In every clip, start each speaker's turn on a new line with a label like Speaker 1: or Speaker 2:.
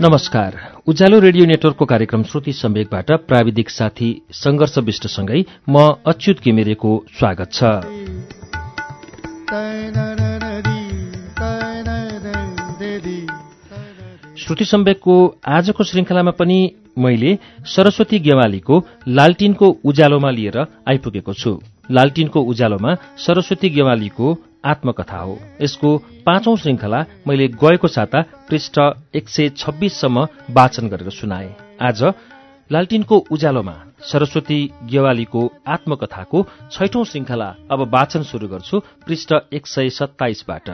Speaker 1: नमस्कार उज्यालो रेडियो नेटवर्कको कार्यक्रम श्रुति सम्वेकबाट प्राविधिक साथी संघर्ष विष्टसँगै म अच्युत किमिरेको स्वागत छ श्रुति सम्वेकको आजको श्रृङ्खलामा पनि मैले सरस्वती गेवालीको लालटिनको उज्यालोमा लिएर आइपुगेको छु। लालटिनको उज्यालोमा सरस्वती गेवालीको आत्मकथा हो। यसको पाँचौं श्रृङ्खला मैले गएको साता पृष्ठ एक सय छब्बीससम्म वाचन गरेर सुनाए। आज लालटिनको उज्यालोमा सरस्वती गेवालीको आत्मकथाको छैठौं श्रृङ्खला अब वाचन शुरू गर्छु पृष्ठ एक सय सत्ताइसबाट।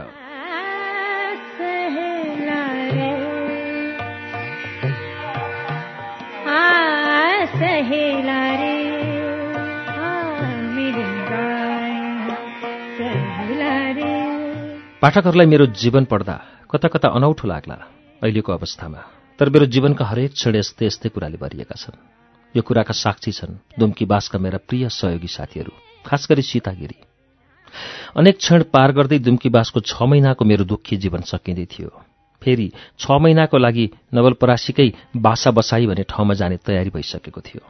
Speaker 1: पाठकहरूलाई मेरो जीवन पढ्दा कता कता अनौठो लाग्ला अहिलेको अवस्थामा। तर मेरो जीवनका हरेक क्षण यस्तै यस्तै कुराले भरिएका छन्। यो कुराका साक्षी छन् दुम्की बासका मेरा प्रिय सहयोगी साथीहरू खास गरी सीतागिरी। अनेक क्षण पार गर्दै दुम्की बासको छ महिनाको मेरो दुःखी जीवन सकिँदै थियो। फेरि छ महिनाको लागि नवलपरासीकै बासा बसाई भन्ने ठाउँमा जाने तयारी भइसकेको थियो।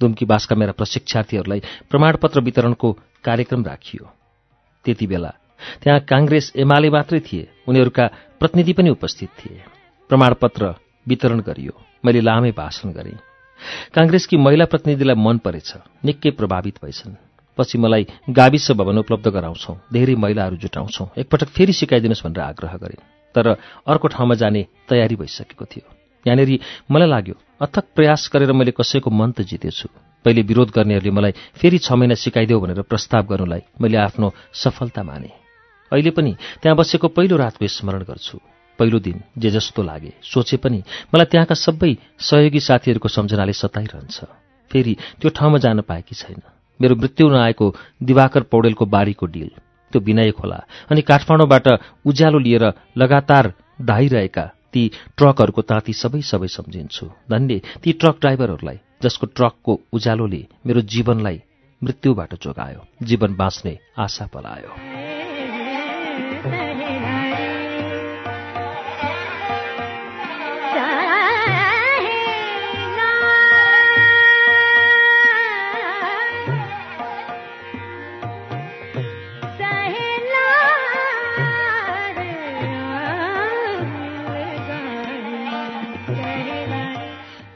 Speaker 1: दुम्की बासका मेरा प्रशिक्षार्थीहरूलाई प्रमाणपत्र वितरणको कार्यक्रम राखियो। त्यति बेला त्यहाँ काङ्ग्रेस एमाले मात्रै थिए। उनीहरूका प्रतिनिधि पनि उपस्थित थिए। प्रमाणपत्र वितरण गरियो। मैले लामै भाषण गरेँ। काङ्ग्रेसकी महिला प्रतिनिधिलाई मन परेछ। निकै प्रभावित भएछन्। पछि मलाई गाविस भवन उपलब्ध गराउँछौ। धेरै महिलाहरू जुटाउँछौ। एकपटक फेरि सिकाइदिनुहोस् भनेर आग्रह गरेँ। तर अर्को ठाउँमा जाने तयारी भइसकेको थियो। यहाँनिर मलाई लाग्यो अथक प्रयास गरेर मैले कसैको मन त जितेछु। पहिले विरोध गर्नेहरूले मलाई फेरि छ महिना सिकाइदेऊ भनेर प्रस्ताव गर्नुलाई मैले आफ्नो सफलता माने। अहिले पनि त्यहाँ बसेको पहिलो रातको स्मरण गर्छु। पहिलो दिन जे जस्तो लागे सोचे पनि मलाई त्यहाँका सबै सहयोगी साथीहरूको सम्झनाले सताइरहन्छ। फेरि त्यो ठाउँमा जान पाएकी छैन। मेरो मृत्यु नआएको दिवाकर पौडेलको बारीको डिल त्यो विनय खोला अनि काठमाडौँबाट उज्यालो लिएर लगातार धाइरहेका ती ट्रकहरूको ताती सबै सबै सम्झिन्छु। धन्य ती ट्रक ड्राइभरहरूलाई जसको ट्रकको उज्यालोले मेरो जीवनलाई मृत्युबाट जोगायो जीवन बाँच्ने आशा पलायो।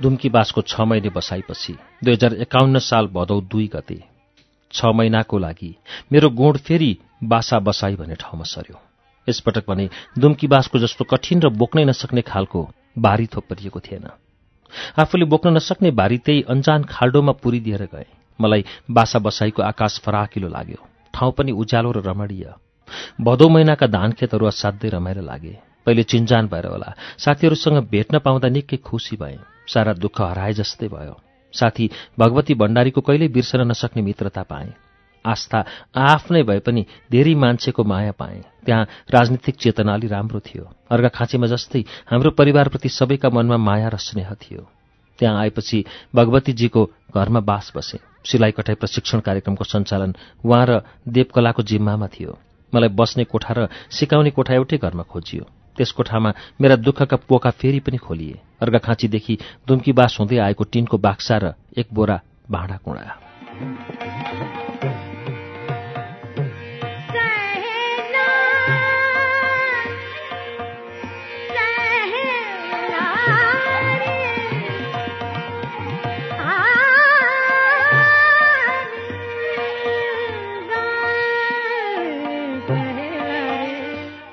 Speaker 1: दुम्की बासको छ महिने बसाइपछि दुई हजार एकाउन्न साल भदौ दुई गते छ महिनाको लागि मेरो गोड फेरि बासा बसाई भन्ने ठाउँमा सर्यो यसपटक भने दुम्की बासको जस्तो कठिन र बोक्नै नसक्ने खालको बारी थोपरिएको थिएन। आफूले बोक्न नसक्ने बारी त्यही अन्जान खाल्डोमा पुरिदिएर गए। मलाई बासा बसाईको आकाश फराकिलो लाग्यो। ठाउँ पनि उज्यालो र रमणीय। भदौ महिनाका धान खेतहरू असाध्यै रमाइलो लागे। पहिले चिन्जान भएर होला। साथीहरूसँग भेट्न पाउँदा निकै खुसी भएँ। सारा दुःख हराए जस्तै भयो। साथी भगवती भण्डारीको कहिल्यै बिर्सन नसक्ने मित्रता पाएँ। आस्था आफ्नै भए पनि धेरै मान्छेको माया पाएँ। त्यहाँ राजनीतिक चेतना अलि राम्रो थियो। अर्घाखाँचीमा जस्तै हाम्रो परिवारप्रति सबैका मनमा माया र स्नेह थियो। त्यहाँ आएपछि भगवतीजीको घरमा बास बसे। सिलाइ कठाई प्रशिक्षण कार्यक्रमको सञ्चालन उहाँ र देवकलाको जिम्मामा थियो। मलाई बस्ने कोठा र सिकाउने कोठा एउटै घरमा खोजियो। त्यस कोठामा मेरा दुःखका पोका फेरि पनि खोलिए। अर्घाखाँचीदेखि दुम्की बास हुँदै आएको टिनको बाक्सा र एक बोरा भाँडा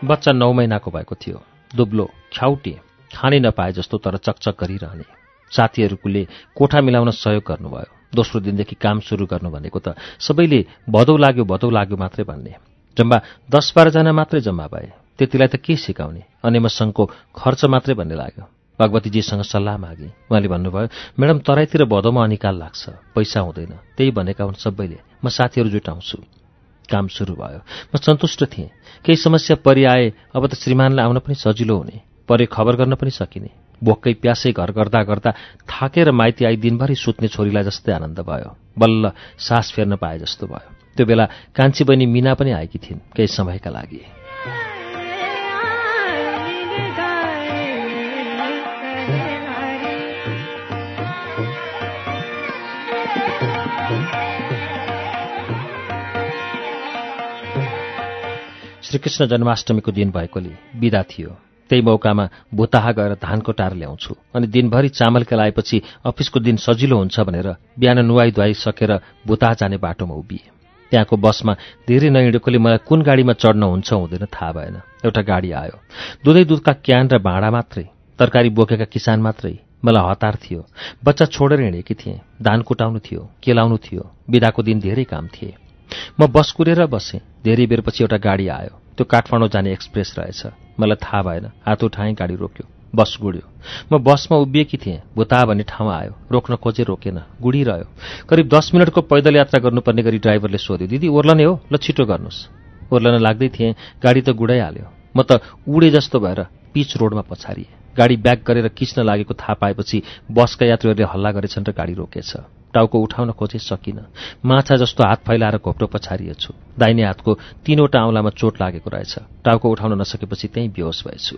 Speaker 1: बच्चा नौ महिनाको भएको थियो। दुब्लो ख्याउटे खानै नपाए जस्तो तर चकचक गरिरहने। साथीहरूले कोठा मिलाउन सहयोग गर्नुभयो। दोस्रो दिनदेखि काम सुरु गर्नु भनेको त सबैले भदौ लाग्यो भदौ लाग्यो मात्रै भन्ने। जम्मा दस बाह्रजना मात्रै जम्मा भए। त्यतिलाई त के सिकाउने? अनि म सङ्घको खर्च मात्रै भन्ने लाग्यो। भगवतीजीसँग सल्लाह मागे। उहाँले भन्नुभयो म्याडम तराईतिर भदौमा अनिकाल लाग्छ। पैसा हुँदैन। त्यही भनेका हुन् सबैले। म साथीहरू जुटाउँछु। काम सुरु भयो। म सन्तुष्ट थिएँ। केही समस्या परिआए अब त श्रीमानलाई आउन पनि सजिलो हुने। परे खबर गर्न पनि सकिने। भोकै प्यासै घर गर्दा गर्दा थाकेर माइती आई दिनभरि सुत्ने छोरीलाई जस्तै आनन्द भयो। बल्ल सास फेर्न पाए जस्तो भयो। त्यो बेला कान्छी बहिनी मिना पनि आएकी थिइन् केही समयका लागि। श्रीकृष्ण जन्माष्टमीको दिन भएकोले बिदा थियो। त्यही मौकामा भुताहा गएर धानको टार ल्याउँछु अनि दिनभरि चामल केलाएपछि अफिसको दिन सजिलो हुन्छ भनेर बिहान नुहाई धुवाई सकेर भुताहा जाने बाटोमा उभिए। त्यहाँको बसमा धेरै नहिँडेकोले मलाई कुन गाडीमा चढ्न हुन्छ हुँदैन थाहा भएन। एउटा गाडी आयो। दुधै दुधका क्यान र भाँडा मात्रै तरकारी बोकेका किसान मात्रै मलाई हतार थियो। बच्चा छोडेर हिँडेकी थिएँ। धान कुटाउनु थियो केलाउनु थियो। बिदाको दिन धेरै काम थिए। म बस कुरेर बसेँ। धेरै बेरपछि एउटा गाडी आयो। त्यो काठमाडौँ जाने एक्सप्रेस रहेछ। मलाई थाहा भएन। हात उठाएँ गाडी रोक्यो। बस गुड्यो। म बसमा उभिएकी थिएँ। भुता भन्ने ठाउँ आयो। रोक्न खोजे रोकेन। गुडिरह्यो। करिब दस मिनटको पैदल यात्रा गर्नुपर्ने गरी ड्राइभरले सोध्यो दिदी ओर्लने हो? ल छिटो गर्नुहोस्। ओर्लन लाग्दै थिएँ। गाडी त गुडाइहाल्यो। म त उडे जस्तो भएर पिच रोडमा पछारिएँ। गाडी ब्याक गरेर किच्न लागेको थाहा पाएपछि बसका यात्रीहरूले हल्ला गरेछन् र गाडी रोकेछ। टाउको उठाउन खोजे सकिन। माछा जस्तो हात फैलाएर घोप्टो पछारिएछु। दाहिने हातको तीनवटा औँलामा चोट लागेको रहेछ। टाउको उठाउन नसकेपछि त्यहीँ बेहोस भएछु।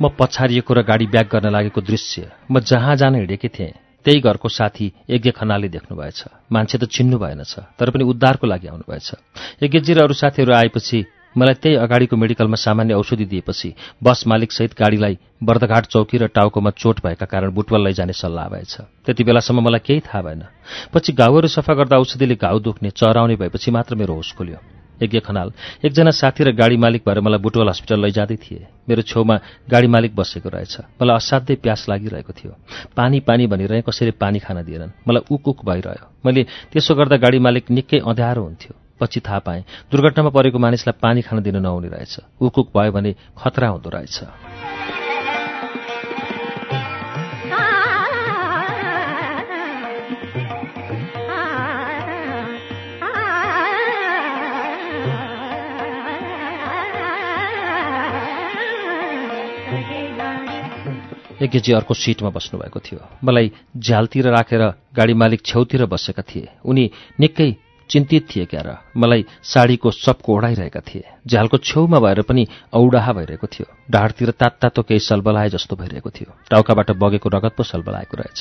Speaker 1: म पछारिएको र गाडी ब्याक गर्न लागेको दृश्य म जहाँ जान हिँडेकी थिएँ त्यही घरको साथी यज्ञ खनालले देख्नुभएछ। मान्छे त चिन्नु भएनछ तर पनि उद्धारको लागि आउनुभएछ। यज्ञजी र अरू साथीहरू आएपछि मलाई त्यही अगाडिको मेडिकलमा सामान्य औषधि दिएपछि बस मालिकसहित गाडीलाई बर्दघाट चौकी र टाउकोमा चोट भएका कारण बुटवल लैजाने सल्लाह भएछ। त्यति बेलासम्म मलाई केही थाहा भएन। पछि घाउहरू सफा गर्दा औषधिले घाउ दुख्ने चराउने भएपछि मात्र मेरो होस खोल्यो। यज्ञ खनाल। एकजना साथी र गाडी मालिक भएर मलाई बुटवल हस्पिटल लैजाँदै थिए। मेरो छेउमा गाडी मालिक बसेको रहेछ। मलाई असाध्यै प्यास लागिरहेको थियो। पानी पानी भनिरहे कसैले पानी खान दिएनन्। मलाई उक उक भइरह्यो। मैले त्यसो गर्दा गाडी मालिक निकै अँध्यारो हुन्थ्यो। पछि थाहा पाएँ दुर्घटनामा परेको मानिसलाई पानी खान दिन नहुने रहेछ। उक उक भयो भने खतरा हुँदो रहेछ। यज्ञजी अर्को सिटमा बस्नुभएको थियो। मलाई झ्यालतिर राखेर गाडी मालिक छेउतिर बसेका थिए। उनी निकै चिन्तित थिए क्यार मलाई साडीको सबको ओढाइरहेका थिए। झ्यालको छेउमा भएर पनि औडाहा भइरहेको थियो। ढाडतिर तात्तातो केही सलबलाए जस्तो भइरहेको थियो। टाउकाबाट बगेको रगत पो सलबलाएको रहेछ।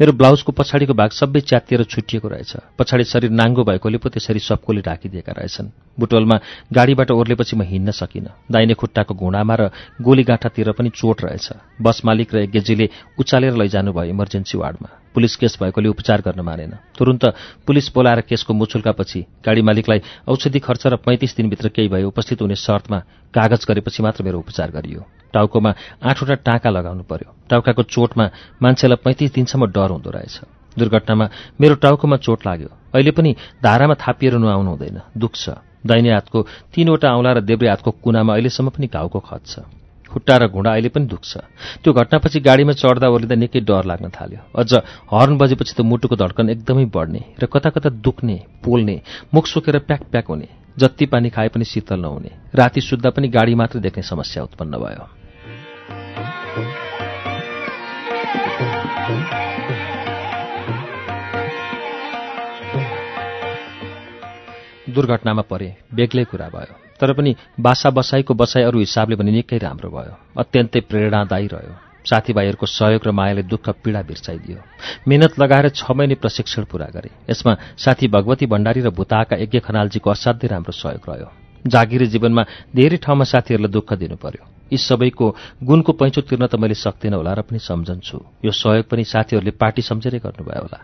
Speaker 1: मेरो ब्लाउजको पछाडिको भाग सबै च्यातिएर छुटिएको रहेछ। पछाडि शरीर नाङ्गो भएकोले पो त्यसरी सबकोले ढाकिदिएका रहेछन्। बुटवलमा गाडीबाट ओर्लेपछि म हिँड्न सकिनँ। दाहिने खुट्टाको घुँडामा र गोलीगाँठातिर पनि चोट रहेछ। बस मालिक र यज्ञजीले उचालेर लैजानु भयो इमर्जेन्सी वार्डमा। पुलिस केस भएकोले उपचार गर्न मानेन। तुरन्त पुलिस बोलाएर केसको मुछुल्कापछि गाडी मालिकलाई औषधि खर्च र पैँतिस दिनभित्र केही भए उपस्थित हुने शर्तमा कागज गरेपछि मात्र मेरो उपचार गरियो। टाउकोमा आठवटा टाँका लगाउनु पर्यो। टाउकाको चोटमा मान्छेलाई पैँतिस दिनसम्म डर हुँदो रहेछ। दुर्घटनामा मेरो टाउकोमा चोट लाग्यो। अहिले पनि धारामा थापिएर नुहाउनु हुँदैन। दुख्छ। दाहिने हातको तीनवटा औँला र देब्रे हातको कुनामा अहिलेसम्म पनि घाउको खत छ। खुट्टा र घुँडा अहिले पनि दुख्छ। त्यो घटनापछि गाडीमा चढ्दा ओर्लिँदा निकै डर लाग्न थाल्यो। अझ हर्न बजेपछि त मुटुको धड्कन एकदमै बढ्ने र कता कता दुख्ने पोल्ने मुख सुकेर प्याक प्याक हुने जति पानी खाए पनि शीतल नहुने। राति सुत्दा पनि गाडी मात्र देख्ने समस्या उत्पन्न भयो। दुर्घटनामा परे बेग्लै कुरा भयो। तर पनि बासा बसाईको बसाई अरू हिसाबले पनि निकै राम्रो भयो। अत्यन्तै प्रेरणादायी रह्यो। साथीभाइहरूको सहयोग र मायाले दुःख पीडा बिर्साइदियो। मेहनत लगाएर छ महिने प्रशिक्षण पूरा गरे। यसमा साथी भगवती भण्डारी र भूताका यज्ञ खनालजीको असाध्यै राम्रो सहयोग रह्यो। जागिरी जीवनमा धेरै ठाउँमा साथीहरूलाई दुःख दिनु पर्यो यी सबैको गुणको पैँचो तिर्न त मैले सक्दिनँ होला र पनि सम्झन्छु। यो सहयोग पनि साथीहरूले पार्टी सम्झेरै गर्नुभयो होला।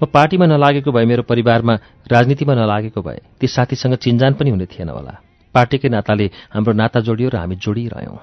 Speaker 1: म पार्टीमा नलागेको भए मेरो परिवारमा राजनीतिमा नलागेको भए ती साथीसँग चिन्जान पनि हुने थिएन होला। पार्टीकै नाताले हाम्रो नाता जोडियो र हामी जोडिरह्यौँ।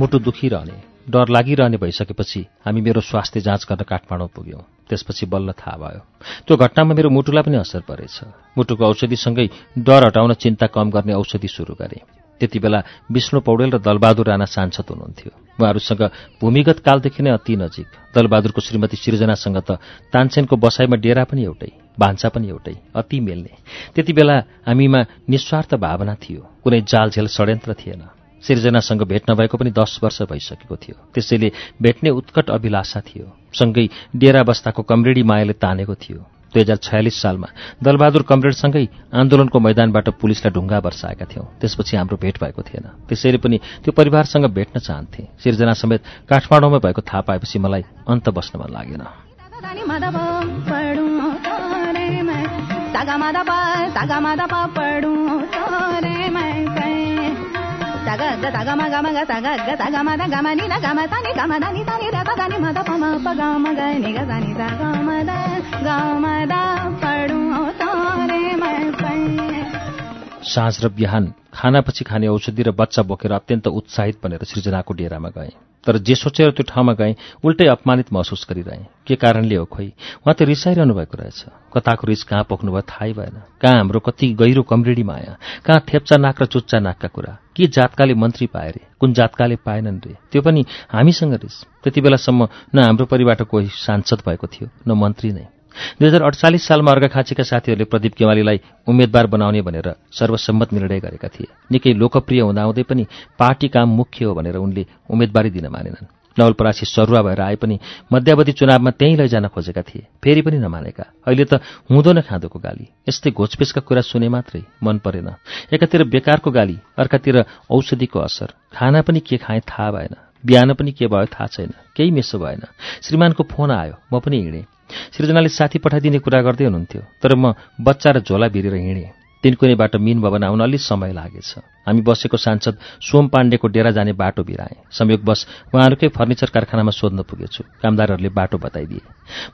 Speaker 1: मुटु दुखिरहने डर लागिरहने भइसकेपछि हामी मेरो स्वास्थ्य जाँच गर्न काठमाडौँ पुग्यौँ। त्यसपछि बल्ल थाहा भयो। त्यो घटनामा मेरो मुटुलाई पनि असर परेछ। मुटुको औषधिसँगै डर हटाउन चिन्ता कम गर्ने औषधि सुरु गरेँ। त्यति बेला विष्णु पौडेल र दलबहादुर राणा सांसद हुनुहुन्थ्यो। उहाँहरूसँग भूमिगत कालदेखि नै अति नजिक। दलबहादुरको श्रीमती सिर्जनासँग त तानसेनको बसाइमा डेरा पनि एउटै भान्सा पनि एउटै अति मेल्ने। त्यति बेला हामीमा निस्वार्थ भावना थियो। कुनै जालझेल षड्यन्त्र थिएन। सिर्जनासँग भेट नभएको पनि दस वर्ष भइसकेको थियो। त्यसैले भेट्ने उत्कट अभिलाषा थियो। सँगै डेरा बस्ताको कमरेडी मायाले तानेको थियो। दुई हजार छयालिस सालमा दलबहादुर कमरेडसँगै आन्दोलनको मैदानबाट पुलिसलाई ढुङ्गा वर्षाएका थियौँ। त्यसपछि हाम्रो भेट भएको थिएन। त्यसैले पनि त्यो परिवारसँग भेट्न चाहन्थे। सिर्जना समेत काठमाडौँमा भएको थाहा पाएपछि मलाई अन्त बस्न मन लागेन।
Speaker 2: सागा ग सागा मा गा मा गा सागा ग सागा मा दा गा मा नि दा गा मा ता नि गा मा दा नि ता नि दा ता दा नि मा दा पा मा पा गा मा गा नि गा सा नि दा गा मा दा गा मा दा
Speaker 1: साँझ र बिहान खानापछि खाने औषधि र बच्चा बोकेर अत्यन्त उत्साहित बनेर सृजनाको डेरामा गएँ। तर जे सोचेर त्यो ठाउँमा गएँ उल्टै अपमानित महसुस गरिरहेँ। के कारणले हो खोइ? उहाँ त रिसाइरहनु भएको रहेछ। कताको रिस कहाँ पक्नुभयो थाहै भएन। कहाँ हाम्रो कति गहिरो कमरेडी माया कहाँ थेप्चा नाक र चुच्चा नाकका कुरा? के जातकाले मन्त्री पाए रे? कुन जातकाले पाएनन् रे? त्यो पनि हामीसँग रिस। त्यति बेलासम्म न हाम्रो परिवारबाट कोही सांसद भएको थियो न मन्त्री नै। दुई हजार अडचालिस सालमा अर्घाखाँचीका साथीहरूले प्रदीप गेवालीलाई उम्मेद्वार बनाउने भनेर सर्वसम्मत निर्णय गरेका थिए। निकै लोकप्रिय हुँदाहुँदै पनि पार्टी काम मुख्य हो भनेर उनले उम्मेदवारी दिन मानेनन्। नवलपरासी सरुवा भएर आए पनि मध्यावधि चुनावमा त्यहीँ लैजान खोजेका थिए। फेरि पनि नमानेका। अहिले त हुँदो न खाँदोको गाली। यस्तै घोचपेचका कुरा सुने मात्रै मन परेन। एकातिर बेकारको गाली अर्कातिर औषधिको असर। खाना पनि के खाएँ थाहा भएन। बिहान पनि के भयो थाहा छैन। केही मिसो भएन। श्रीमानको फोन आयो। म पनि हिँडेँ। सृजनाले साथी पठाइदिने कुरा गर्दै हुनुहुन्थ्यो तर म बच्चा र झोला भिरेर हिँडेँ। तिनकुनेबाट मिन भवन आउन अलि समय लागेछ। हामी बसेको सांसद सोम पाण्डेको डेरा जाने बाटो बिराएँ। संयोगवश उहाँहरूकै फर्निचर कारखानामा सोध्न पुगेछु। कामदारहरूले बाटो बताइदिए।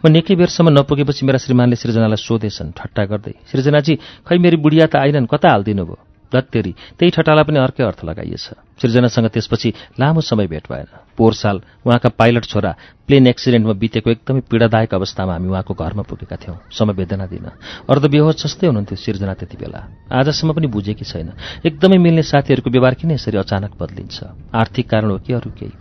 Speaker 1: म निकै बेरसम्म नपुगेपछि मेरा श्रीमानले सृजनालाई सोधेछन् ठट्टा गर्दै। सृजनाजी खै मेरी बुढिया त आइनन्? कता हालिदिनु भयो? दत्तेरी। त्यही ठटालाई पनि अर्कै अर्थ लगाइएछ। सृजनासँग त्यसपछि लामो समय भेट भएन। पोहोर साल उहाँका पाइलट छोरा प्लेन एक्सिडेन्टमा बितेको एकदमै पीडादायक अवस्थामा हामी उहाँको घरमा पुगेका थियौँ। समवेदना दिन। अर्धविहोश जस्तै हुनुहुन्थ्यो सृजना त्यति बेला। आजसम्म पनि बुझेकी छैन। एकदमै मिल्ने साथीहरूको व्यवहार किन यसरी अचानक बदलिन्छ? आर्थिक कारण हो कि अरू केही?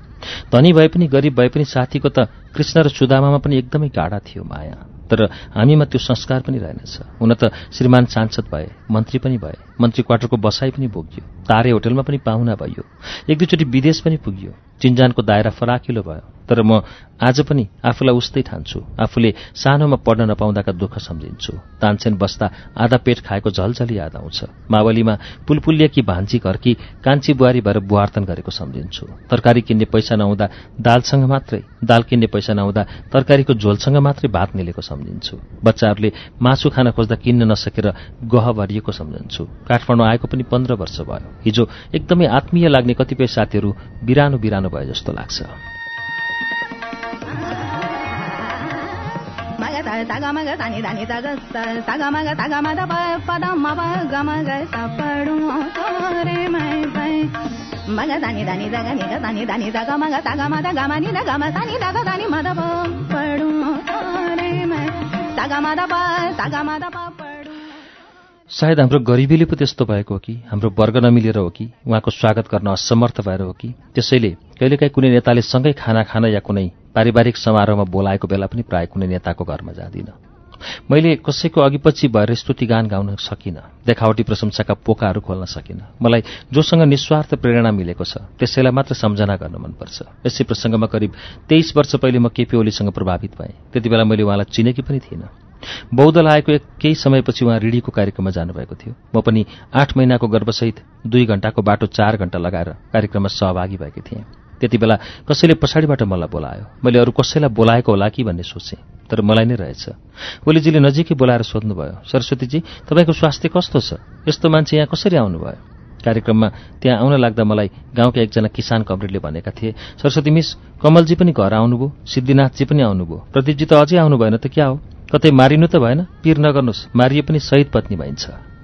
Speaker 1: धनी भए पनि गरिब भए पनि साथीको त कृष्ण र सुदामामा पनि एकदमै गाढा थियो माया। तर हामीमा त्यो संस्कार पनि रहेनछ। हुन त श्रीमान सांसद भए मन्त्री पनि भए मन्त्री क्वार्टरको बसाइ पनि भोग्यो तारे होटलमा पनि पाहुना भयो एक दुईचोटि विदेश पनि पुग्यो चिन्जानको दायरा फराकिलो भयो। तर म आज पनि आफूलाई उस्तै ठान्छु आफूले सानोमा पढ्न नपाउँदाका दुःख सम्झिन्छु। तानसेन बस्दा आधा पेट खाएको झलझली याद आउँछ। मावलीमा पुलपुलिया कि भान्जी घरकी कान्छी बुहारी भएर बुहार्तन गरेको सम्झिन्छु। तरकारी किन्ने पैसा नहुँदा दालसँग मात्रै दाल किन्ने पैसा नहुँदा तरकारीको झोलसँग मात्रै भात मिलेको सम्झिन्छु। बच्चाहरूले मासु खान खोज्दा किन्न नसकेर गह भरिएको सम्झन्छु। काठमाडौँ आएको पनि पन्ध्र वर्ष भयो। हिजो एकदमै आत्मीय लाग्ने कतिपय साथीहरू बिरानो बिरानो भए जस्तो लाग्छ। सायद हाम्रो गरिबीले पो त्यस्तो भएको हो कि? हाम्रो वर्ग नमिलेर हो कि? उहाँको स्वागत गर्न असमर्थ भएर हो कि? त्यसैले कहिलेकाहीँ कुनै नेताले सँगै खाना खान या कुनै पारिवारिक समारोहमा बोलाएको बेला पनि प्राय कुनै नेताको घरमा जाँदिनँ। मैले कसैको अघिपछि भएर स्तुति गान गाउन सकिनँ। देखावटी प्रशंसाका पोकाहरू खोल्न सकिनँ। मलाई जोसँग निस्वार्थ प्रेरणा मिलेको छ। त्यसैलाई मात्र सम्झना गर्न मनपर्छ। यसै प्रसङ्गमा करिब तेइस वर्ष पहिले म केपी ओलीसँग प्रभावित भएँ। त्यति बेला मैले उहाँलाई चिनेकी पनि थिइनँ। बौद्ध लागेको एक केही समयपछि उहाँ रिडीको कार्यक्रममा जानुभएको थियो। म पनि आठ महिनाको गर्भसहित दुई घण्टाको बाटो चार घण्टा लगाएर कार्यक्रममा सहभागी भएकी थिएँ। त्यति बेला कसैले पछाडिबाट मलाई बोलायो। मैले अरू कसैलाई बोलाएको होला कि भन्ने सोचेँ। तर मलाई नै रहेछ। ओलीजीले नजिकै बोलाएर सोध्नुभयो सरस्वतीजी तपाईँको स्वास्थ्य कस्तो छ? यस्तो मान्छे यहाँ कसरी आउनुभयो? कार्यक्रममा त्यहाँ आउन लाग्दा मलाई गाउँका एकजना किसान कमरेडले भनेका थिए सरस्वती मिस कमलजी पनि घर आउनुभयो सिद्धिनाथजी पनि आउनुभयो। प्रदीपजी त अझै आउनु भएन त क्या हो? कतै मारिनु त भएन? पिर नगर्नुहोस् मारिए पनि शहीद पत्नी भइन्छ।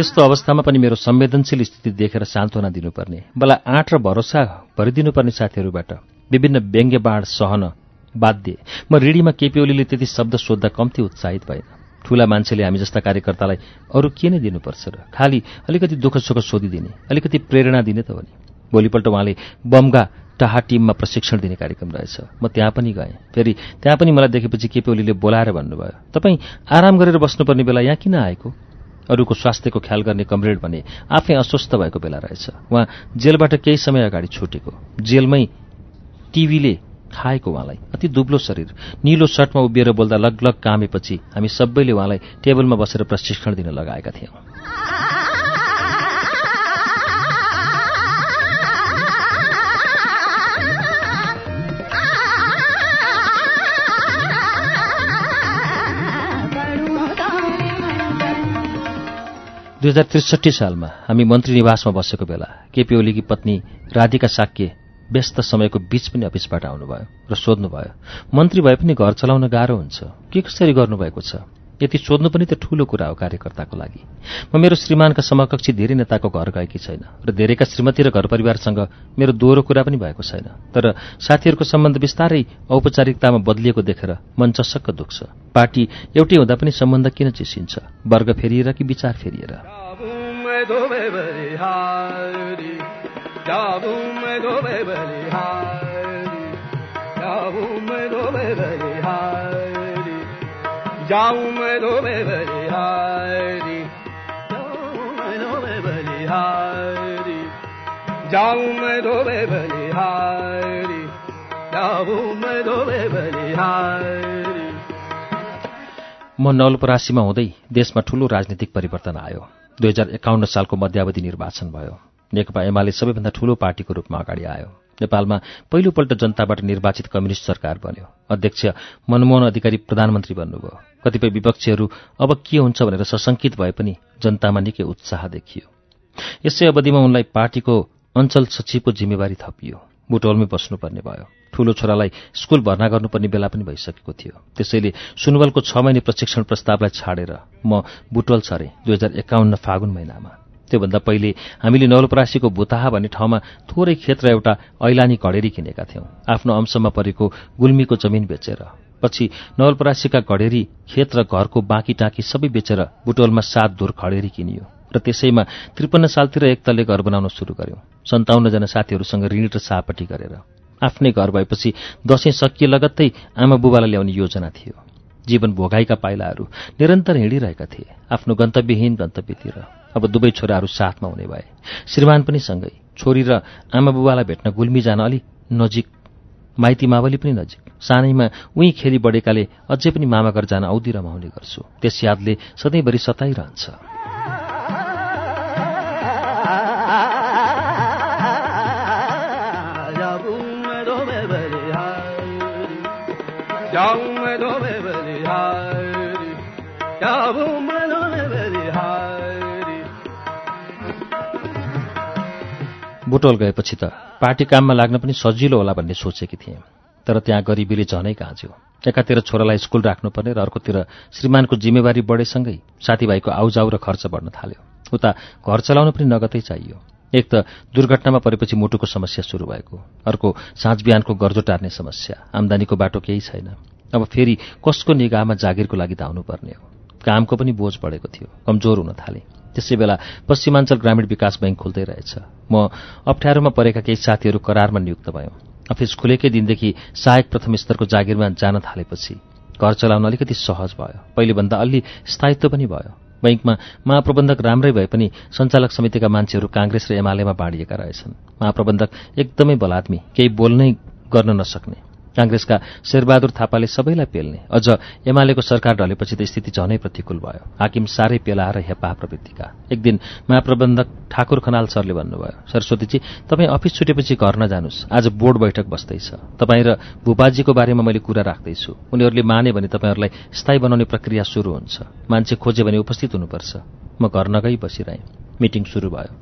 Speaker 1: त्यस्तो अवस्थामा पनि मेरो संवेदनशील स्थिति देखेर सान्त्वना दिनुपर्ने मलाई आँट र भरोसा भरिदिनुपर्ने साथीहरूबाट विभिन्न व्यङ्ग्य बाँड सहन बाध्य म ऋणीमा केपी ओलीले त्यति शब्द सोद्धा कम्ती उत्साहित भएन। ठूला मान्छेले हामी जस्ता कार्यकर्तालाई अरू के नै दिनुपर्छ र खालि अलिकति दुःख सुख सोधिदिने अलिकति प्रेरणा दिने त हो भोलिपल्ट उहाँले बमगा टाहा टिममा प्रशिक्षण दिने कार्यक्रम रहेछ। म त्यहाँ पनि गएँ। फेरि त्यहाँ पनि मलाई देखेपछि केपी ओलीले बोलाएर भन्नुभयो तपाईँ आराम गरेर बस्नुपर्ने बेला यहाँ किन आएको? अरूको स्वास्थ्यको ख्याल गर्ने कमरेड भने आफै अस्वस्थ भएको बेला रहेछ। उहाँ जेलबाट केही समय अगाडि छुटेको। जेलमै टिभीले खाएको उहाँलाई। अति दुब्लो शरीर। निलो सर्टमा उभिएर बोल्दा लगलग कामेपछि हामी सबैले उहाँलाई टेबलमा बसेर प्रशिक्षण दिन लगाएका थियौँ। दुई हजार त्रिसठी सालमा हामी मन्त्री निवासमा बसेको बेला केपी ओलीकी पत्नी राधिका साक्य व्यस्त समयको बीच पनि अफिसबाट आउनुभयो र सोध्नुभयो मन्त्री भए पनि घर चलाउन गाह्रो हुन्छ। के कसरी गर्नुभएको छ? यति सोध्नु पनि त ठूलो कुरा हो कार्यकर्ताको लागि। म मेरो श्रीमानका समकक्षी धेरै नेताको घर गएकी छैन र धेरैका श्रीमती र घर परिवारसँग मेरो दोहोरो कुरा पनि भएको छैन। तर साथीहरूको सम्बन्ध बिस्तारै औपचारिकतामा बदलिएको देखेर मन चसक्क दुख्छ। पार्टी एउटै हुँदा पनि सम्बन्ध किन चिसिन्छ? वर्ग फेरिएर कि विचार फेरिएर?
Speaker 3: जाऊं मैं दो में बलिहारी। जाऊं मैं दो में बलिहारी। जाऊं मैं दो में बलिहारी। जाऊं मैं दो में बलिहारी।
Speaker 1: म नवलपरासीमा हुँदै देशमा ठूलो राजनीतिक परिवर्तन आयो। दुई हजार एकाउन्न सालको मध्यावधि निर्वाचन भयो। नेकपा एमाले सबैभन्दा ठूलो पार्टीको रूपमा अगाडि आयो। नेपालमा पहिलोपल्ट जनताबाट निर्वाचित कम्युनिष्ट सरकार बन्यो। अध्यक्ष मनमोहन अधिकारी प्रधानमन्त्री बन्नुभयो। कतिपय विपक्षीहरू अब के हुन्छ भनेर सशंकित भए पनि जनतामा निकै उत्साह देखियो। यसै अवधिमा उनलाई पार्टीको अञ्चल सचिवको जिम्मेवारी थपियो। बुटवलमै बस्नुपर्ने भयो। ठूलो छोरालाई स्कूल भर्ना गर्नुपर्ने बेला पनि भइसकेको थियो। त्यसैले सुनवलको छ महिने प्रशिक्षण प्रस्तावलाई छाडेर म बुटवल सरे दुई हजार एकाउन्न फागुन महिनामा। त्योभन्दा पहिले हामीले नवलपरासीको भुताहा भन्ने ठाउँमा थोरै खेत र एउटा ऐलानी घडेरी किनेका थियौं। आफ्नो अंशमा परेको गुल्मीको जमिन बेचेर। पछि नवलपरासीका घडेरी खेत र घरको बाँकी टाँकी सबै बेचेर बुटोलमा सात धुर खडेरी किनियो र त्यसैमा त्रिपन्न सालतिर एक तले घर बनाउन सुरु गर्यौं। सन्ताउन्नजना साथीहरूसँग ऋण र सापट्टि गरेर। आफ्नै घर भएपछि दशैं सकिए लगत्तै आमा बुबालाई ल्याउने योजना थियो। जीवन भोगाईका पाइलाहरू निरन्तर हिँडिरहेका थिए। आफ्नो गन्तव्यहीन गन्तव्यतिर। अब दुवै छोराहरू साथमा हुने भए। श्रीमान पनि सँगै। छोरी र आमा बुबालाई भेट्न गुल्मी जान अलि नजिक माइती मावली पनि नजिक। सानैमा उही खेली बढेकाले अझै पनि मामा घर जान औधी रमाउने गर्छु। त्यस यादले सधैँभरि सताइरहन्छ। बुटोल गएपछि त पार्टी काममा लाग्न पनि सजिलो होला भन्ने सोचेकी थिएँ। तर त्यहाँ गरिबीले झनै गाँज्यो। एकातिर छोरालाई स्कूल राख्नुपर्ने र अर्कोतिर श्रीमानको जिम्मेवारी बढेसँगै साथीभाइको आउजाउ र खर्च बढ्न थाल्यो। उता घर चलाउन पनि नगतै चाहियो। एक त दुर्घटनामा परेपछि मुटुको समस्या सुरु भएको। अर्को साँझ बिहानको गर्जो टार्ने समस्या। आम्दानीको बाटो केही छैन। अब फेरि कसको निगाहमा जागिरको लागि धाउनुपर्ने हो। कामको पनि बोझ बढेको थियो। कमजोर हुन थाले। त्यसै बेला पश्चिमाञ्चल ग्रामीण विकास बैङ्क खुल्दै रहेछ। म अप्ठ्यारोमा परेका केही साथीहरू करारमा नियुक्त भयौँ। अफिस खुलेकै दिनदेखि सहायक प्रथम स्तरको जागिरमा जान थालेपछि घर चलाउन अलिकति सहज भयो। पहिलेभन्दा अलि स्थायित्व पनि भयो। बैङ्कमा महाप्रबन्धक राम्रै भए पनि सञ्चालक समितिका मान्छेहरू काङ्ग्रेस र एमालेमा बाँडिएका रहेछन्। महाप्रबन्धक एकदमै बलाद्मी केही बोल्नै गर्न नसक्ने। काङ्ग्रेसका शेरबहादुर थापाले सबैलाई पेल्ने। अझ एमालेको सरकार ढलेपछि त स्थिति झनै प्रतिकूल भयो। हाकिम साह्रै पेला र हेपा प्रवृत्तिका। एक दिन महाप्रबन्धक ठाकुर खनाल सरले भन्नुभयो सरस्वतीजी तपाईँ अफिस छुटेपछि घर नजानुहोस् आज बोर्ड बैठक बस्दैछ। तपाईँ र भूपाजीको बारेमा मैले कुरा राख्दैछु। उनीहरूले माने भने तपाईँहरूलाई स्थायी बनाउने प्रक्रिया सुरु हुन्छ। मान्छे खोज्यो भने उपस्थित हुनुपर्छ। म घर नगई बसिरहेँ। मिटिङ सुरु भयो।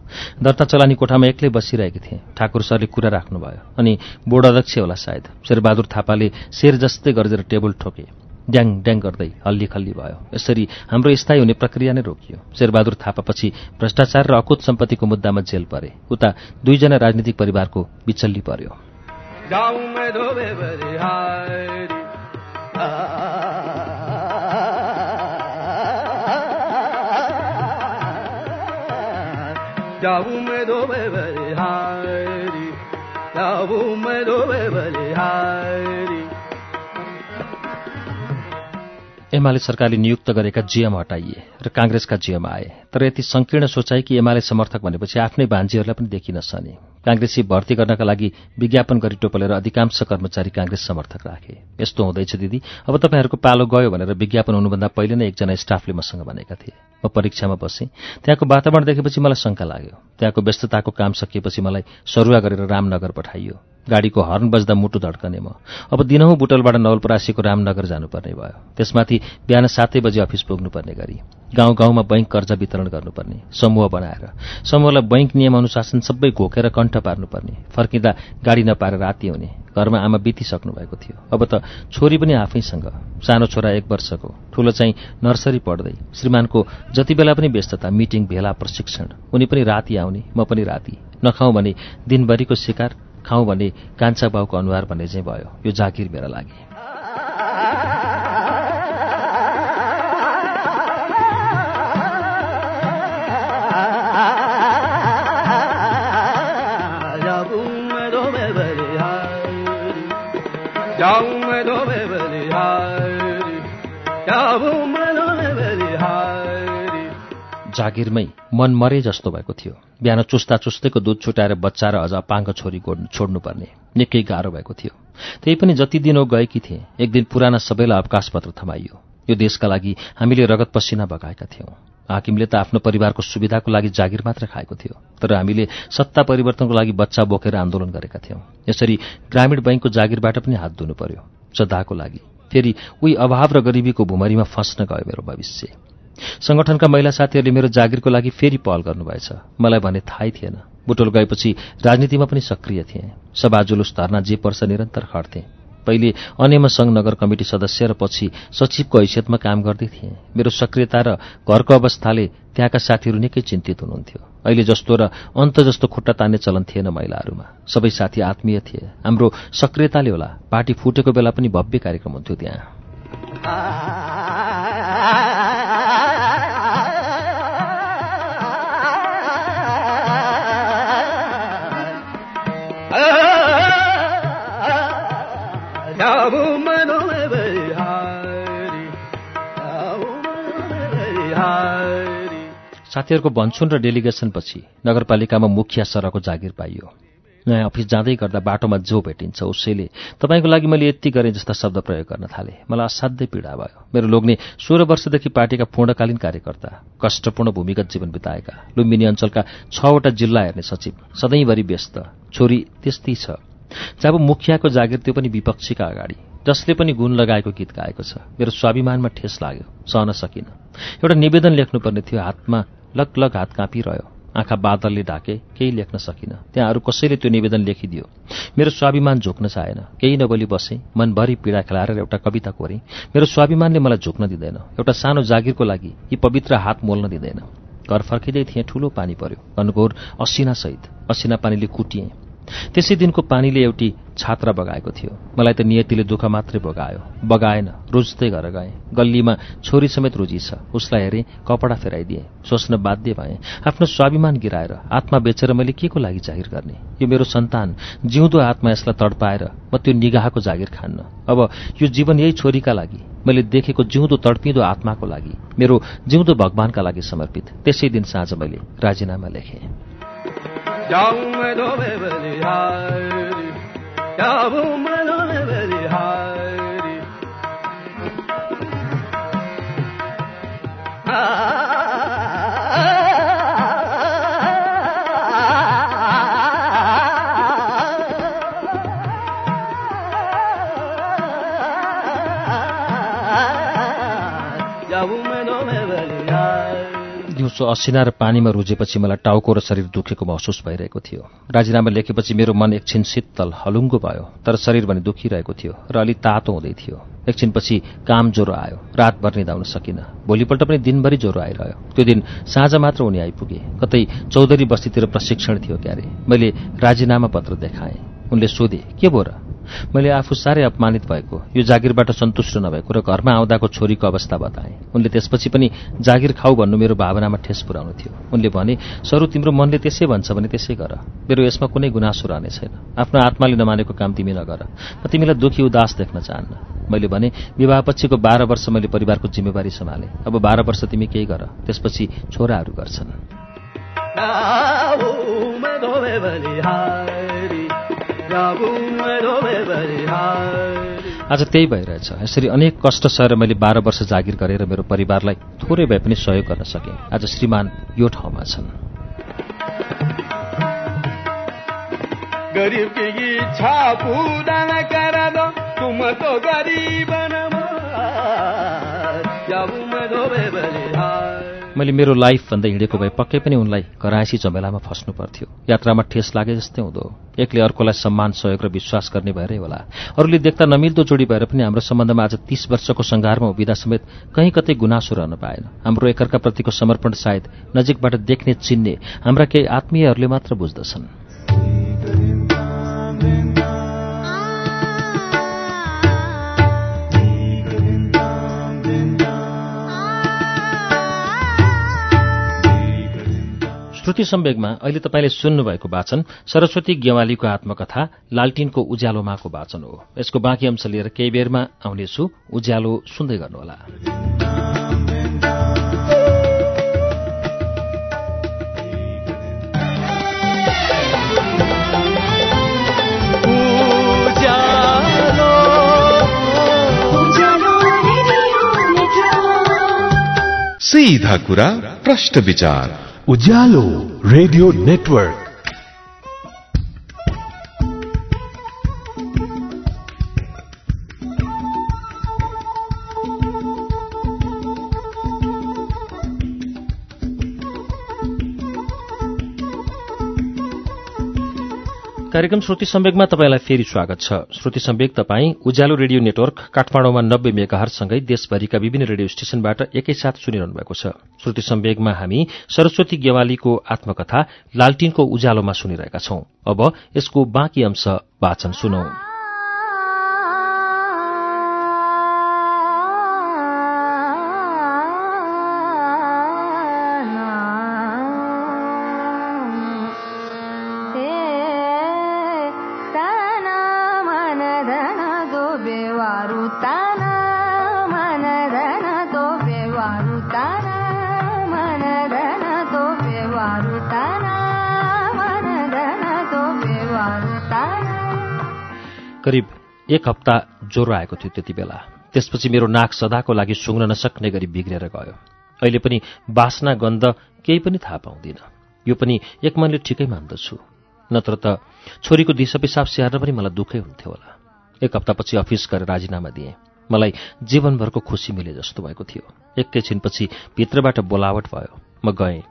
Speaker 1: दर्ता चलानी कोठामा एक्लै बसिरहेकी थिएँ। ठाकुर सरले कुरा राख्नुभयो अनि बोर्ड अध्यक्ष होला सायद। शेरबहादुर थापाले शेर जस्तै गरेर टेबल ठोके। ड्याङ ड्याङ गर्दै हल्ली खल्ली भयो। यसरी हाम्रो स्थायी हुने प्रक्रिया नै रोकियो। शेरबहादुर थापापछि भ्रष्टाचार र अकुत सम्पत्तिको मुद्दामा जेल परे। उता दुईजना राजनीतिक परिवारको बिचल्ली पर्यो।
Speaker 3: जाऊं मैं धोबे बलिहारी
Speaker 1: एमाले सरकारले नियुक्त गरेका जीएम हटाइए र काङ्ग्रेसका जीएम आए। तर यति संकीर्ण सोचाइ कि एमाले समर्थक भनेपछि आफ्नै भान्जीहरूलाई पनि देखिन सने। काङ्ग्रेसी भर्ती गर्नका लागि विज्ञापन गरी टोपलेर अधिकांश कर्मचारी काङ्ग्रेस समर्थक राखे। यस्तो हुँदैछ दिदी। अब तपाईँहरूको पालो गयो भनेर विज्ञापन हुनुभन्दा पहिले नै एकजना स्टाफले मसँग भनेका थिए। म परीक्षामा बसेँ। त्यहाँको वातावरण देखेपछि मलाई शङ्का लाग्यो। त्यहाँको व्यस्तताको काम सकिएपछि मलाई सरुवा गरेर रामनगर पठाइयो। गाडीको हर्न बज्दा मुटु धड्कने म। अब दिनहुँ बुटलबाट नवलपरासीको रामनगर जानुपर्ने भयो। त्यसमाथि बिहान सातै बजी अफिस पुग्नुपर्ने गरी। गाउँ गाउँमा बैङ्क कर्जा वितरण गर्नुपर्ने समूह बनाएर। समूहलाई बैङ्क नियम अनुशासन सबै घोकेर कण्ठ पार्नुपर्ने फर्किँदा गाडी नपाएर राति हुने घरमा आमा बितिसक्नु भएको थियो। अब त छोरी पनि आफैसँग सानो छोरा एक वर्षको ठुलो चाहिँ नर्सरी पढ्दै श्रीमानको जति बेला पनि व्यस्तता मिटिङ भेला प्रशिक्षण उनी पनि राति आउने म पनि राति। नखाउँ भने दिनभरिको शिकार खाउँ भने कान्छा बाउको अनुहार भन्ने चाहिँ भयो। यो जागिर मेरा लागि। जागिरमै मन मरे जस्तो भएको थियो। बिहान चुस्ता चुस्तैको दुध छुटाएर बच्चा र अझ अपाङ्ग छोरी छोड्नुपर्ने। निकै गाह्रो भएको थियो। त्यही पनि जति दिन हो गएकी थिए एक दिन पुराना सबैलाई अवकाश पत्र थमाइयो। यो देशका लागि हामीले रगत पसिना बगाएका थियौँ। हाकिमले त आफ्नो परिवारको सुविधाको लागि जागिर मात्र खाएको थियो तर हामीले सत्ता परिवर्तनको लागि बच्चा बोकेर आन्दोलन गरेका थियौँ। यसरी ग्रामीण बैङ्कको जागिरबाट पनि हात धुनु पर्यो। सदाको लागि। फेरि उही अभाव र गरिबीको भुमरीमा फस्न गयो मेरो भविष्य। संगठनका महिला साथीहरूले मेरो जागिरको लागि फेरि पहल गर्नुभएछ। मलाई भने थाहै थिएन। बुटोल गएपछि राजनीतिमा पनि सक्रिय थिएँ। सभा जुलुस धर्ना जे पर्छ निरन्तर खट्थेँ। पहिले अनेम सङ्घ नगर कमिटी सदस्य र पछि सचिवको हैसियतमा काम गर्दै थिएँ। मेरो सक्रियता र घरको अवस्थाले त्यहाँका साथीहरू निकै चिन्तित हुनुहुन्थ्यो। अहिले जस्तो र अन्त जस्तो खुट्टा तान्ने चलन थिएन महिलाहरूमा। सबै साथी आत्मीय थिए। हाम्रो सक्रियताले होला। पार्टी फुटेको बेला पनि भव्य कार्यक्रम हुन्थ्यो त्यहाँ। साथीहरूको भन्छुन र डेलिगेसनपछि नगरपालिकामा मुखिया सरको जागिर पाइयो। नयाँ अफिस जाँदै गर्दा बाटोमा जो भेटिन्छ उसैले तपाईँको लागि मैले यति गरेँ जस्ता शब्द प्रयोग गर्न थाले। मलाई असाध्यै पीडा भयो। मेरो लोग्ने सोह्र वर्षदेखि पार्टीका पूर्णकालीन कार्यकर्ता कष्टपूर्ण भूमिगत जीवन बिताएका लुम्बिनी अञ्चलका छवटा जिल्ला हेर्ने सचिव सधैँभरि व्यस्त छोरी त्यस्तै छ। जब मुखियाको जागिर त्यो पनि विपक्षीका अगाडि जसले पनि गुण लगाएको गीत गाएको छ मेरो स्वाभिमानमा ठेस लाग्यो सहन सकिनँ। एउटा निवेदन लेख्नुपर्ने थियो हातमा लग लग हात काँपिरह्यो। आँखा बादलले ढाके केही लेख्न सकिनँ। त्यहाँ अरू कसैले त्यो निवेदन लेखिदियो। मेरो स्वाभिमान झुक्न चाहेन। केही नबोली बसेँ मनभरि पीडा खेलाएर एउटा कविता कोरेँ। मेरो स्वाभिमानले मलाई झुक्न दिँदैन। एउटा सानो जागिरको लागि यी पवित्र हात मोल्न दिँदैन। घर फर्किँदै थिएँ ठूलो पानी पर्यो। घनघोर असिनासहित असिना पानीले कुटिएँ। त्यसै दिनको पानीले एउटी छात्रा बगाएको थियो। मलाई त नियतिले दुःख मात्रै बगायो। बगाएन रुज्दै घर गएँ। गल्लीमा छोरी समेत रुजी छ। उसलाई हेरेँ कपडा फेराइदिएँ सोच्न बाध्य भएँ। आफ्नो स्वाभिमान गिराएर आत्मा बेचेर मैले के को लागि जागिर गर्ने? यो मेरो सन्तान जिउँदो आत्मा यसलाई तडपाएर म त्यो निगाहको जागिर खान्न। अब यो जीवन यही छोरीका लागि। मैले देखेको जिउँदो तडपिँदो आत्माको लागि। मेरो जिउँदो भगवानका लागि समर्पित। त्यसै दिन साँझ मैले राजीनामा लेखेँ।
Speaker 3: जाऊं मैं धोबे बलिहारी जाऊं मैं धोबे बलिहारी
Speaker 1: सो असिना र पानीमा रुझेपछि मलाई टाउको र शरीर दुखेको महसुस भइरहेको थियो। राजीनामा लेखेपछि मेरो मन एकछिन शीतल हलुङ्गो भयो तर शरीर भने दुखिरहेको थियो र अलि तातो हुँदै थियो। एकछिनपछि काम ज्वरो आयो रातभर निधाउन सकिनँ। भोलिपल्ट पनि दिनभरि ज्वरो आइरह्यो। त्यो दिन साँझ मात्र उनी आइपुगे। कतै चौधरी बस्तीतिर प्रशिक्षण थियो क्यारे। मैले राजीनामा पत्र देखाएँ। उनले सोधे के भो र? मैले आफू साह्रै अपमानित भएको। यो जागिरबाट सन्तुष्ट नभएको र घरमा आउँदाको छोरीको अवस्था बताएँ। उनले त्यसपछि पनि जागिर खाऊ भन्नु मेरो भावनामा ठेस पुर्याउनु थियो। उनले भने सरू तिम्रो मनले त्यसै भन्छ भने त्यसै गर। मेरो यसमा कुनै गुनासो रहने छैन। आफ्नो आत्माले नमानेको काम तिमी नगर। म तिमीलाई दुखी उदास देख्न चाहन्न मैले भने विवाहपछिको बाह्र वर्ष मैले परिवारको जिम्मेवारी सम्हालेँ। अब बाह्र वर्ष तिमी केही गर। त्यसपछि छोराहरू गर्छन्। आज त्यही भइरहेछ। यसरी अनेक कष्ट सहेर मैले बाह्र वर्ष जागिर गरेर मेरो परिवारलाई थोरै भए पनि सहयोग गर्न सकेँ। आज श्रीमान यो ठाउँमा छन्।
Speaker 3: गरीब।
Speaker 1: मैले मेरो लाइफ भन्दै हिँडेको भए पक्कै पनि उनलाई कराएसी झमेलामा फस्नु पर्थ्यो। यात्रामा ठेस लागे जस्तै हुँदो एकले अर्कोलाई सम्मान सहयोग र विश्वास गर्ने भएरै होला। अरूले देख्दा नमिल्दो जोडी भएर पनि हाम्रो सम्बन्धमा आज तीस वर्षको सङ्घारमा उभिँदा समेत कहीँ कतै गुनासो रहन पाएन। हाम्रो एकअर्काप्रतिको समर्पण सायद नजिकबाट देख्ने चिन्ने हाम्रा केही आत्मीयहरूले मात्र बुझ्दछन्। श्रुति सम्वेगमा अहिले तपाईँले सुन्नुभएको वाचन सरस्वती गेवालीको आत्मकथा लालटिनको उज्यालोमाको वाचन हो। यसको बाँकी अंश लिएर केही बेरमा आउनेछु। उज्यालो सुन्दै गर्नुहोला।
Speaker 4: सीधा कुरा प्रश्न विचार।
Speaker 5: Ujyaalo radio network.
Speaker 1: कार्यक्रम श्रुति सम्वेगमा तपाईँलाई फेरि स्वागत छ। श्रुति सम्वेग तपाईँ उज्यालो रेडियो नेटवर्क काठमाडौँमा नब्बे मेगाहरसँगै देशभरिका विभिन्न रेडियो स्टेशनबाट एकैसाथ सुनिरहनु भएको छ। श्रुति सम्वेगमा हामी सरस्वती गेवालीको आत्मकथा लालटिनको उज्यालोमा सुनिरहेका छौं। अब यसको बाँकी अंश वाचन सुनौ। एक हप्ता ज्वरो आएको थियो त्यति बेला। त्यसपछि मेरो नाक सदाको लागि सुँग्न नसक्ने गरी बिग्रेर गयो। अहिले पनि बासना गन्ध केही पनि थाहा पाउँदिन। यो पनि एक मनले ठिकै मान्दछु। नत्र त छोरीको दिशा पिसाब स्याहार्न पनि मलाई दुःखै हुन्थ्यो होला। एक हप्तापछि अफिस गएर राजीनामा दिएँ। मलाई जीवनभरको खुसी मिले जस्तो भएको थियो। एकैछिनपछि भित्रबाट बोलावट भयो। म गएँ।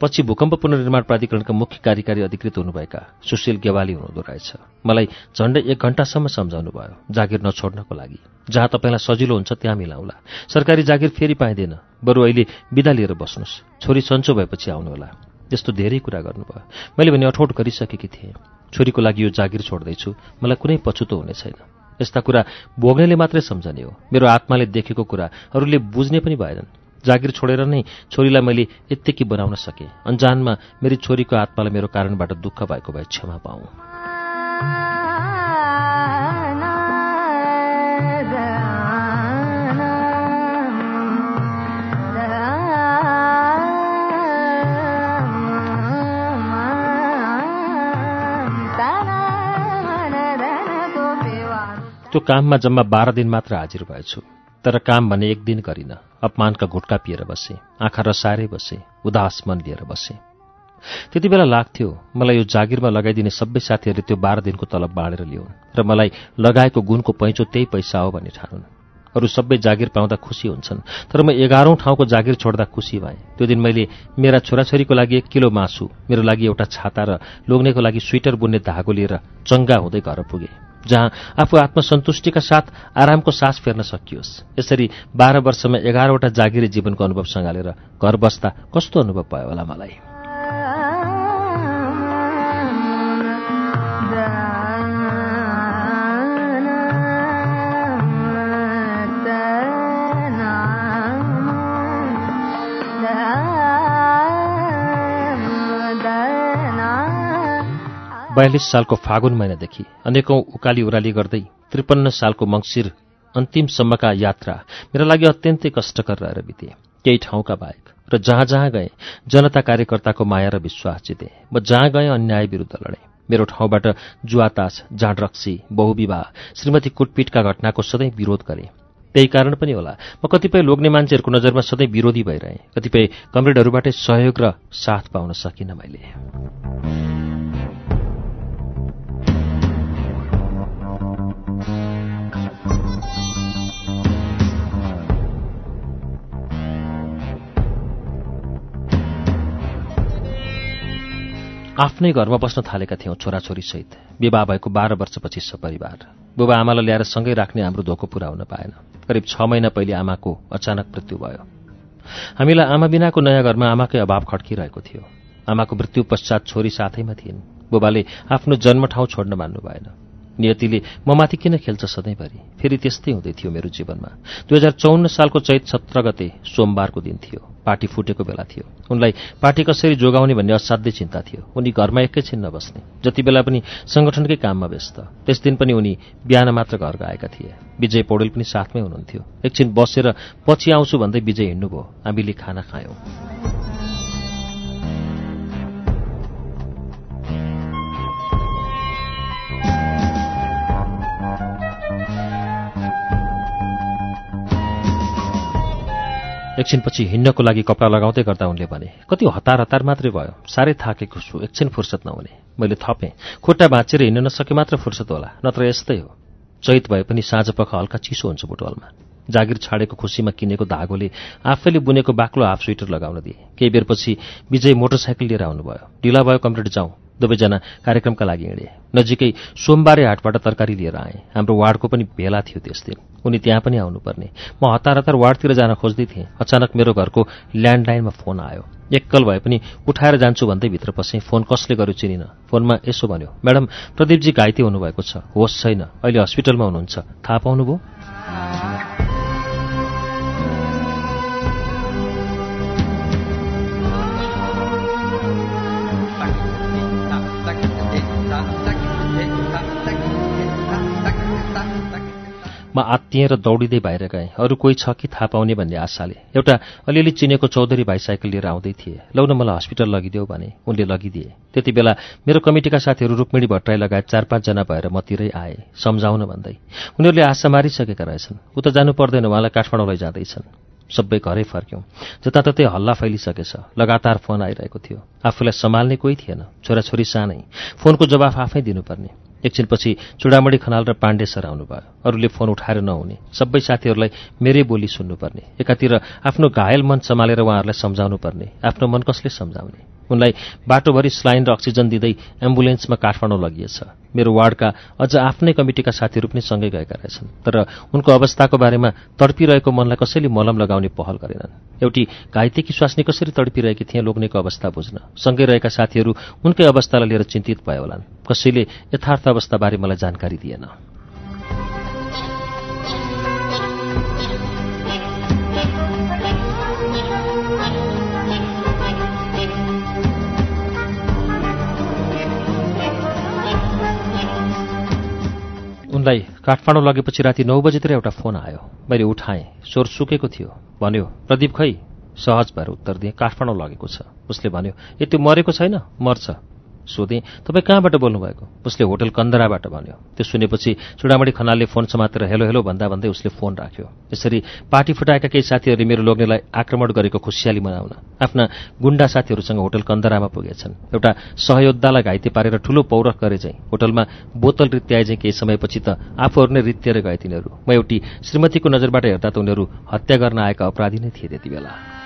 Speaker 1: पछि भूकम्प पुनर्निर्माण प्राधिकरणका मुख्य कार्यकारी अधिकृत हुनुभएका सुशील गेवाली हुनुहुँदो रहेछ। मलाई झण्डै एक घण्टासम्म सम्झाउनु भयो जागिर नछोड्नको लागि। जहाँ तपाईँलाई सजिलो हुन्छ त्यहाँ मिलाउला। सरकारी जागिर फेरि पाइँदैन। बरु अहिले बिदा लिएर बस्नुहोस्। छोरी सन्चो भएपछि आउनुहोला। यस्तो धेरै कुरा गर्नुभयो। मैले भने अठोट गरिसकेकी थिएँ। छोरीको लागि यो जागिर छोड्दैछु। मलाई कुनै पछुतो हुने छैन। यस्ता कुरा भोग्नेले मात्रै सम्झने हो। मेरो आत्माले देखेको कुरा अरूले बुझ्ने पनि भएनन्। जागिर छोडेर नै छोरीलाई मैले यत्तिकी बनाउन सकेँ। अन्जानमा मेरी छोरीको आत्मालाई मेरो कारणबाट दुःख भएको भए क्षमा पाऊ। त्यो काममा जम्मा बाह्र दिन मात्र हाजिर भएछु तर काम भने एक दिन गरिन। अपमानका घुटका पिएर बसे आँखा रसाएरै बसे उदास मन लिएर बसे। त्यति बेला लाग्थ्यो मलाई यो जागिरमा लगाइदिने सबै साथीहरूले त्यो बाह्र दिनको तलब बाँडेर ल्याउन् र मलाई लगाएको गुणको पैँचो त्यही पैसा हो भन्ने ठानुन्। अरू सबै जागिर पाउँदा खुसी हुन्छन्। तर म एघारौँ ठाउँको जागिर छोड्दा खुसी भएँ। त्यो दिन मैले मेरा छोराछोरीको लागि एक किलो मासु मेरो लागि एउटा छाता र लोग्नेको लागि स्वेटर बुन्ने धागो लिएर चङ्गा हुँदै घर पुगेँ जहाँ आफू आत्मसन्तुष्टिका साथ आरामको सास फेर्न सकियोस्। यसरी बाह्र वर्षमा एघारवटा जागिरे जीवनको अनुभव सँगालेर घर बस्दा कस्तो अनुभव भयो होला मलाई? बयालिस सालको फागुन महिनादेखि अनेकौं उकाली उराली गर्दै त्रिपन्न सालको मङ्सिर अन्तिमसम्मका यात्रा मेरा लागि अत्यन्तै कष्टकर रहेर बिते। केही ठाउँका बाहेक र जहाँ जहाँ गएँ जनता कार्यकर्ताको माया र विश्वास जिते। म जहाँ गएँ अन्याय विरुद्ध लडेँ। मेरो ठाउँबाट जुवातास जाँड रक्सी बहुविवाह श्रीमती कुटपिटका घटनाको सधैँ विरोध गरेँ। त्यही कारण पनि होला म कतिपय लोग्ने मान्छेहरूको नजरमा सधैँ विरोधी भइरहेँ। कतिपय कमरेडहरूबाटै सहयोग र साथ पाउन सकिनँ मैले। आफ्नै घरमा बस्न थालेका थियौँ छोराछोरीसहित। विवाह भएको बाह्र वर्षपछि सपरिवार। बुबा आमालाई ल्याएर सँगै राख्ने हाम्रो धोको पुरा हुन पाएन। करिब छ महिना पहिले आमाको अचानक मृत्यु भयो। हामीलाई आमा बिनाको नयाँ घरमा आमाकै अभाव खड्किरहेको थियो। आमाको मृत्यु पश्चात छोरी साथैमा थिइन्। बुबाले आफ्नो जन्म ठाउँ छोड्न मान्नु भएन। नियतिले म माथि किन खेल्छ सधैँभरि? फेरि त्यस्तै हुँदै थियो मेरो जीवनमा। दुई हजार चौन्न सालको चैत सत्र गते सोमबारको दिन थियो। पार्टी फुटेको बेला थियो। उनलाई पार्टी कसरी जोगाउने भन्ने असाध्यै चिन्ता थियो। उनी घरमा एकैछिन नबस्ने। जति बेला पनि संगठनकै काममा व्यस्त। त्यस दिन पनि उनी बिहान मात्र घर गएका थिए। विजय पौडेल पनि साथमै हुनुहुन्थ्यो। एकछिन बसेर पछि आउँछु भन्दै विजय हिँड्नुभयो। हामीले खाना खायौं। एकछिनपछि हिँड्नको लागि कपडा लगाउँदै गर्दा उनले भने कति हतार हतार मात्रै भयो। साह्रै थाकेको छु। एकछिन फुर्सद नहुने। मैले थपेँ। खुट्टा भाँचेर हिँड्न नसके मात्र फुर्सद होला नत्र यस्तै हो। चैत भए पनि साँझ पख हल्का चिसो हुन्छ बुटवलमा। जागिर छाडेको खुसीमा किनेको धागोले आफैले बुनेको बाक्लो हाफ स्वेटर लगाउन दिए। केही बेरपछि विजय मोटरसाइकल लिएर आउनुभयो। ढिला भयो कमरेड जाउँ। दुवैजना कार्यक्रमका लागि हिँडे। नजिकै सोमबारे हाटबाट तरकारी लिएर आए। हाम्रो वार्डको पनि भेला थियो त्यस दिन। उनी त्यहाँ पनि आउनुपर्ने। म हतार हतार वार्डतिर जान खोज्दै थिएँ। अचानक मेरो घरको ल्यान्डलाइनमा फोन आयो। एक्कल भए पनि उठाएर जान्छु भन्दै भित्र पसेँ फोन कसले गर्यो चिनिन। फोनमा यसो भन्यो म्याडम प्रदीपजी घाइते हुनुभएको छ। होस् छैन। अहिले हस्पिटलमा हुनुहुन्छ। थाहा पाउनुभयो? म आत्तिएँ र दौडिँदै बाहिर गएँ। अरू कोही छ कि थाहा पाउने भन्ने आशाले। एउटा अलिअलि चिनेको चौधरी भाइ साइकल लिएर आउँदै थिए। लौ न मलाई हस्पिटल लगिदेऊ भने उनले लगिदिए। त्यति बेला मेरो कमिटीका साथीहरू रुक्मिणी भट्टराई लगायत चार पाँचजना भएर मतिरै आए। सम्झाउन भन्दै। उनीहरूले आशा मारिसकेका रहेछन्। उता जानु पर्दैन उहाँलाई काठमाडौँ लैजाँदैछन् सबै घरै फर्क्यौँ। जताततै हल्ला फैलिसकेछ। लगातार फोन आइरहेको थियो। आफूलाई सम्हाल्ने कोही थिएन। छोराछोरी सानै। फोनको जवाफ आफै दिनुपर्ने। एकछिनपछि चुडामणी खनाल र पाण्डे सर आउनुभयो। अरूले फोन उठाएर नहुने। सबै साथीहरूलाई मेरै बोली सुन्नुपर्ने। एकातिर आफ्नो घायल मन सम्हालेर उहाँहरूलाई सम्झाउनु पर्ने आफ्नो मन कसले सम्झाउने? उनलाई बाटोभरि स्लाइन र अक्सिजन दिँदै एम्बुलेन्समा काठमाडौँ लगिएछ। मेरो वार्डका अझ आफ्नै कमिटीका साथीहरू पनि सँगै गएका रहेछन्। तर उनको अवस्थाको बारेमा तडपिरहेको मनलाई कसैले मलम लगाउने पहल गरेनन्। एउटी घाइतेकी स्वास्नी कसरी तडपिरहेकी थिए लोग्नेको अवस्था बुझ्न। सँगै रहेका साथीहरू उनकै अवस्थालाई लिएर चिन्तित भए होलान्। कसैले यथार्थ अवस्थाबारे मलाई जानकारी दिएन। उनलाई काठमाडौँ लगेपछि राति नौ बजीतिर एउटा फोन आयो। मैले उठाएँ स्वर सुकेको थियो। भन्यो प्रदीप खै सहज भएर उत्तर दिएँ काठमाडौँ लगेको छ। उसले भन्यो ए त्यो मरेको छैन मर्छ। सोधेँ तपाईँ कहाँबाट बोल्नुभएको? उसले होटल कन्दराबाट भन्यो। त्यो सुनेपछि चुडामणी खनालले फोन समातेर हेलो हेलो भन्दा भन्दै उसले फोन राख्यो। यसरी पार्टी फुटाएका केही साथीहरूले मेरो लोग्नेलाई आक्रमण गरेको खुसियाली मनाउन आफ्ना गुण्डा साथीहरूसँग होटल कन्दरामा पुगेछन्। एउटा सहयोद्धालाई घाइते पारेर ठूलो पौरख गरे चाहिँ होटलमा बोतल रित्याए चाहिँ केही समयपछि त आफूहरू नै रित्तिएर गए तिनीहरू। म एउटी श्रीमतीको नजरबाट हेर्दा त उनीहरू हत्या गर्न आएका अपराधी नै थिए त्यति बेला।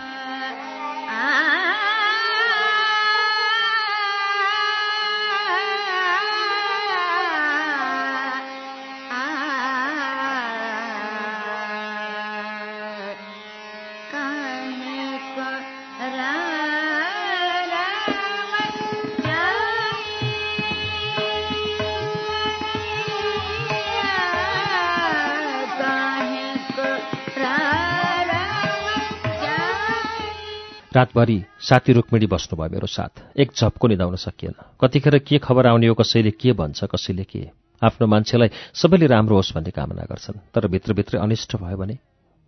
Speaker 1: रातभरि साथी रुक्मिणी बस्नुभयो मेरो साथ। एक झप्को निधाउन सकिएन। कतिखेर के खबर आउने हो कसैले के भन्छ कसैले के? आफ्नो मान्छेलाई सबैले राम्रो होस् भन्ने कामना गर्छन् तर भित्रभित्र अनिष्ट भयो भने?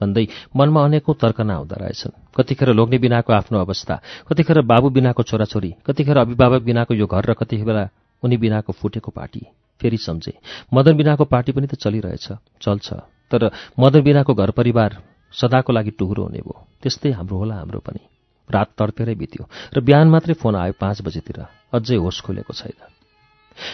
Speaker 1: भन्दै मनमा अनेकौं तर्कना आउँदो रहेछन्। कतिखेर लोग्ने बिनाको आफ्नो अवस्था कतिखेर बाबु बिनाको छोराछोरी कतिखेर अभिभावक बिनाको यो घर र कति बेला उनी बिनाको फुटेको पार्टी फेरि सम्झे मदन बिनाको पार्टी पनि त चलिरहेछ चल्छ तर मदन बिनाको घर परिवार सदाको लागि टुहुरो हुने भयो। त्यस्तै हाम्रो होला हाम्रो पनि। रात तडपेरै बित्यो र बिहान मात्रै फोन आयो पाँच बजेतिर। अझै होस खुलेको छैन।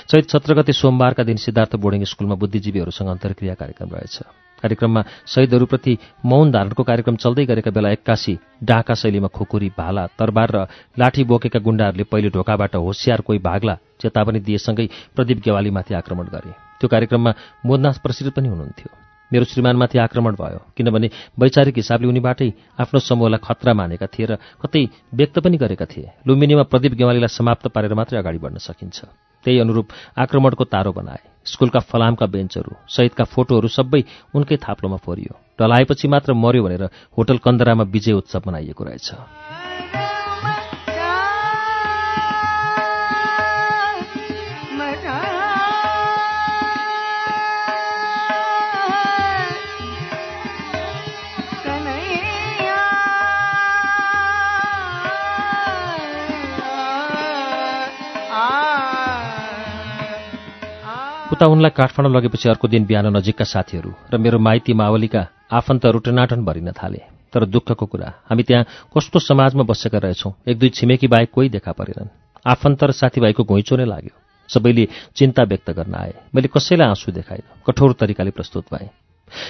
Speaker 1: चैत सत्र गते सोमबारका दिन सिद्धार्थ बोर्डिङ स्कुलमा बुद्धिजीवीहरूसँग अन्तर्क्रिया कार्यक्रम रहेछ। कार्यक्रममा शहीदहरूप्रति मौन धारणको कार्यक्रम चल्दै गरेका बेला एक्कासी डाका शैलीमा खुकुरी भाला तरबार र लाठी बोकेका गुण्डाहरूले पहिले ढोकाबाट होसियार कोही भाग्ला चेतावनी दिएसँगै प्रदीप गेवालीमाथि आक्रमण गरे। त्यो कार्यक्रममा मोदनाथ प्रसिद्ध पनि हुनुहुन्थ्यो। मेरो श्रीमानमाथि आक्रमण भयो। किनभने वैचारिक हिसाबले उनीबाटै आफ्नो समूहलाई खतरा मानेका थिए र कतै व्यक्त पनि गरेका थिए। लुम्बिनीमा प्रदीप गेवालीलाई समाप्त पारेर मात्रै अगाडि बढ्न सकिन्छ। त्यही अनुरूप आक्रमणको तारो बनाए। स्कुलका फलामका बेन्चहरू सहितका फोटोहरू सबै उनकै थाप्लोमा फोरियो। ढलाएपछि मात्र मर्यो भनेर होटल कन्दरामा विजय उत्सव मनाइएको रहेछ। उता उनलाई काठमाडौँ लगेपछि अर्को दिन बिहान नजिकका साथीहरू र मेरो माइती मावलीका आफन्तहरू टनाटन भरिन थाले। तर दुःखको कुरा हामी त्यहाँ कस्तो समाजमा बसेका रहेछौँ? एक दुई छिमेकी बाहेक कोही देखा परेनन्। आफन्त र साथीभाइको घुइँचो नै लाग्यो। सबैले चिन्ता व्यक्त गर्न आए। मैले कसैलाई आँसु देखाइन कठोर तरिकाले प्रस्तुत भएँ।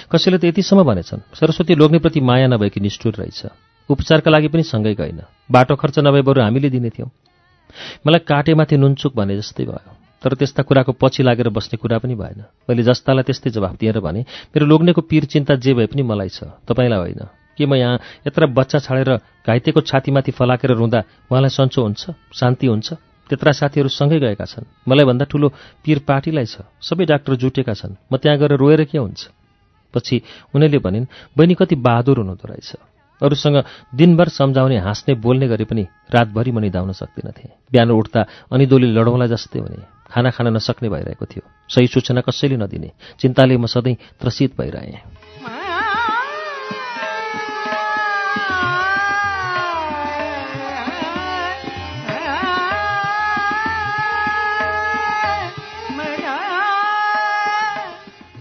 Speaker 1: कसैले त यतिसम्म भनेछन् सरस्वती लोग्नेप्रति माया नभएकी निष्ठुर रहेछ? उपचारका लागि पनि सँगै गइन बाटो खर्च नभए बरु हामीले दिने थियौँ। मलाई काटेमाथि नुनचुक भने जस्तै भयो। तर त्यस्ता कुराको पछि लागेर बस्ने कुरा पनि भएन। मैले जस्तालाई त्यस्तै जवाफ दिएर भने मेरो लोग्नेको पीर चिन्ता जे भए पनि मलाई छ। तपाईँलाई होइन। के म यहाँ यत्र बच्चा छाडेर घाइतेको छातीमाथि फलाकेर रुँदा उहाँलाई सन्चो हुन्छ? शान्ति हुन्छ? त्यत्रा साथीहरू सँगै गएका छन्। मलाई भन्दा ठुलो पीर पार्टीलाई छ। सबै डाक्टर जुटेका छन्। म त्यहाँ गएर रोएर के हुन्छ? पछि उनीहरूले भनिन् बहिनी कति बहादुर हुनुहुँदो रहेछ। अरूसँग दिनभर सम्झाउने हाँस्ने बोल्ने गरे पनि रातभरि म निधाउन सक्दिनथे। बिहान उठ्दा अनिदोली लडौँला जस्तै हुने। खाना खान नसक्ने भइरहेको थियो। सही सूचना कसैले नदिने। चिन्ताले म सधैँ त्रसित भइरहेँ।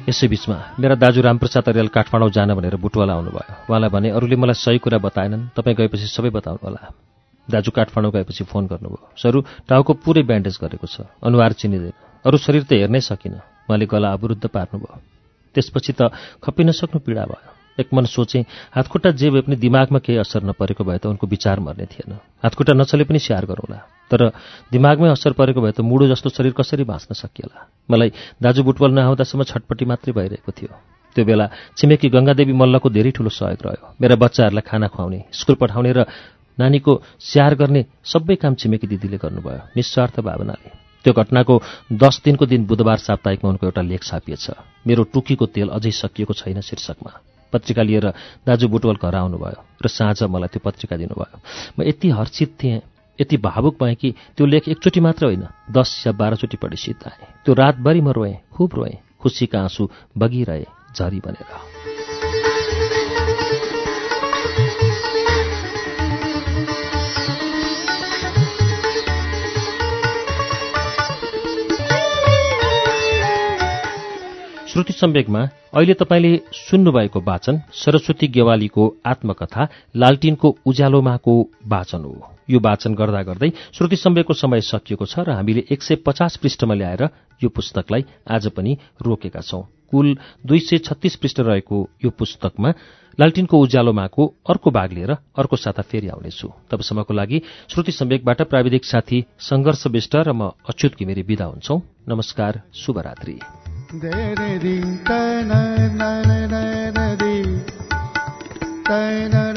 Speaker 1: यसैबीचमा मेरा दाजु रामप्रसाद अर्याल काठमाडौँ जान भनेर बुटवाला आउनुभयो। उहाँलाई भने अरूले मलाई सही कुरा बताएनन्। तपाईँ गएपछि सबै बताउनु होला दाजु काठमाडौँ गएपछि फोन गर्नुभयो। सरू टाउको पुरै ब्यान्डेज गरेको छ। अनुहार चिनिँदैन। अरू शरीर त हेर्नै सकिनँ। उहाँले गला अवरुद्ध पार्नुभयो। त्यसपछि त खपिन सक्नु पीडा भयो। एक मन सोचेँ हातखुट्टा जे भए पनि दिमागमा केही असर नपरेको भए त उनको विचार मर्ने थिएन। हातखुट्टा नचले पनि स्याहार गरौँला। तर दिमागमै असर परेको भए त मुडो जस्तो शरीर कसरी बाँच्न सकिएला? मलाई दाजु बुटवल नआउँदासम्म छटपट्टि मात्रै भइरहेको थियो। त्यो बेला छिमेकी गङ्गादेवी मल्लको धेरै ठूलो सहयोग रह्यो। मेरा बच्चाहरूलाई खाना खुवाउने स्कुल पठाउने र नानीको स्याहार गर्ने सबै काम छिमेकी दिदीले गर्नुभयो। निस्वार्थ भावनाले। त्यो घटनाको दस दिनको दिन बुधबार साप्ताहिकमा उनको एउटा लेख छापिएछ मेरो टुकीको तेल अझै सकिएको छैन शीर्षकमा। पत्रिका लिएर दाजु बुटवल घर आउनुभयो र साँझ मलाई त्यो पत्रिका दिनुभयो। म यति हर्षित थिएँ यति भावुक भएँ कि त्यो लेख एकचोटि मात्र होइन दस या बाह्रचोटि पढी सिद्धाएँ। त्यो रातभरि म रोएँ खुब रोएँ खुसीका आँसु बगिरहे झरी बनेर। श्रुति सम्वेकमा अहिले तपाईँले सुन्नुभएको वाचन सरस्वती गेवालीको आत्मकथा लालटिनको उज्यालोमाको वाचन हो। यो वाचन गर्दा गर्दै श्रुति सम्वेकको समय सकिएको छ र हामीले एक सय पचास पृष्ठमा ल्याएर यो पुस्तकलाई आज पनि रोकेका छौं। कुल दुई सय छत्तीस पृष्ठ रहेको यो पुस्तकमा लालटिनको उज्यालोमाको अर्को भाग लिएर अर्को साता फेरि आउनेछु। तबसम्मको लागि श्रुति सम्वेकबाट प्राविधिक साथी सङ्घर्ष विष्ट र म अच्युत घिमिरे विदा हुन्छौ। नमस्कार शुभरात्री।
Speaker 6: नी तै नै नै